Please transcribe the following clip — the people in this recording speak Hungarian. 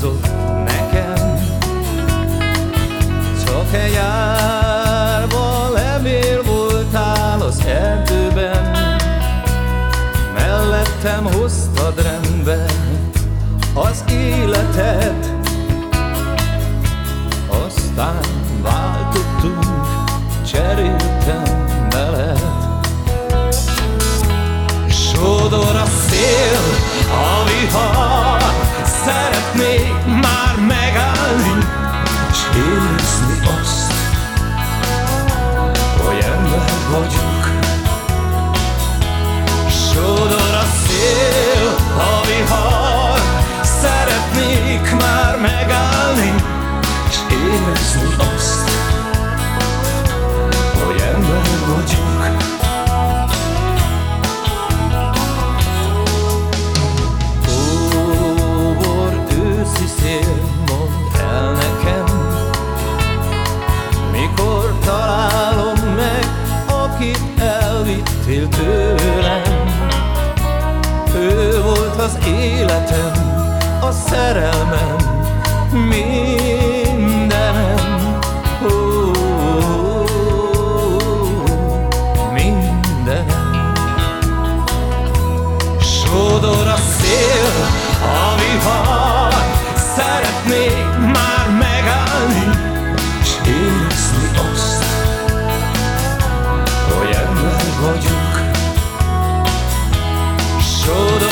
hozott nekem. Csak egy árva levél voltál az erdőben Mellettem hoztad rendbe az életet. Aztán váltottunk, cseréltem veled. Sodor a szél elvittél tőlem. Ő volt az életem, a szerelmem, Sodor